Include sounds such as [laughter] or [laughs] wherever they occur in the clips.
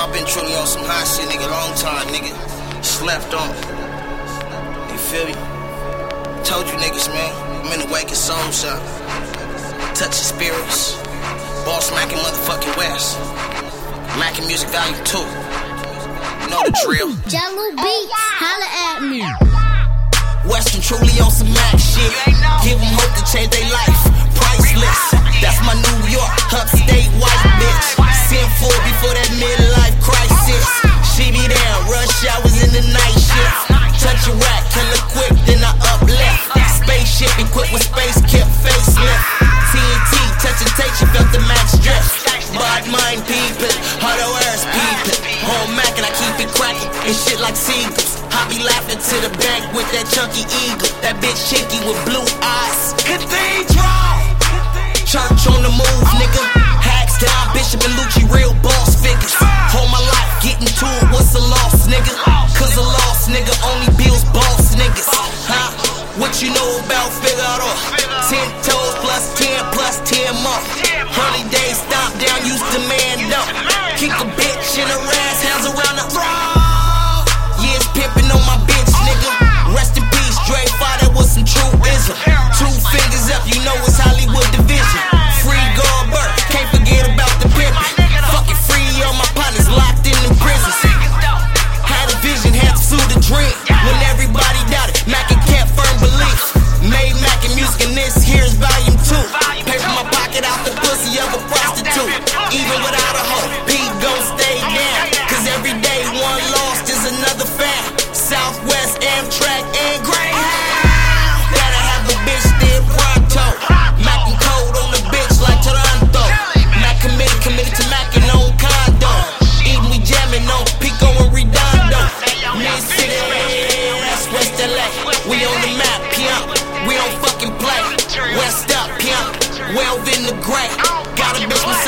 I've been truly on some hot shit, nigga, long time, nigga. Slept on. You feel me? Told you niggas, man. I'm in the waking soul shop. Touching spirits. Boss Mackin' motherfucking West. Mackin' Music Value 2. You know the drill. [laughs] Jello Beats, holla at me. Western truly on some Mac shit. Give them hope to change their life. Priceless. That's my New York, upstate white Bad mind people, auto airs people. Home Mac and I keep it cracking and shit like seagulls. I be laughing to the bank with that chunky eagle. That bitch chicky with blue eyes. Cathedral! Church on the move, nigga. Hacks down, Bishop and Lucci, real What you know about figure out? Ten toes plus ten plus ten more. Early days stop down, used to man up. Keep a bitch in her ass, We on the map, pimp. We don't fucking play. West up, pimp. Well in the gray. Got a bitch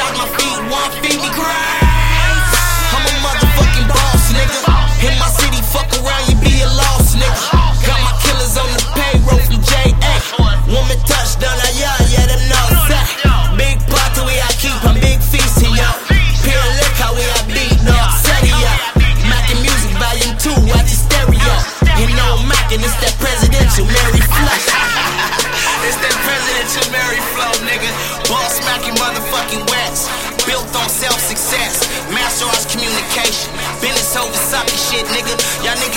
nigga. Y'all niggas